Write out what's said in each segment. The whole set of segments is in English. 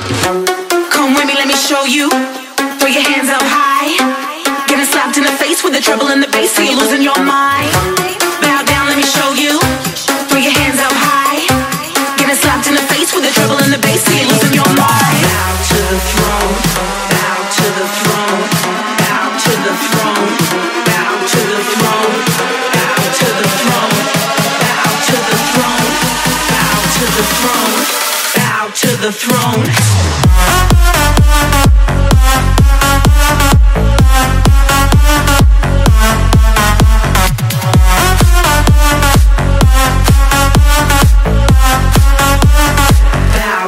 Come with me, let me show you. Throw your hands up high. Getting slapped in the face with the treble and the bass, so you're losing your mind. Bow down, let me show you. Throw your hands up high. Getting slapped in the face with the treble and the bass, so you're losing your mind. Bow to the throne. Bow to the throne. Bow to the throne. Bow to the throne. Bow to the throne. Bow to the throne. Bow to the throne. The throne.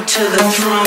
To the throne.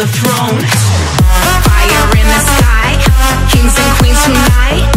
the throne. Fire in the sky, kings and queens tonight.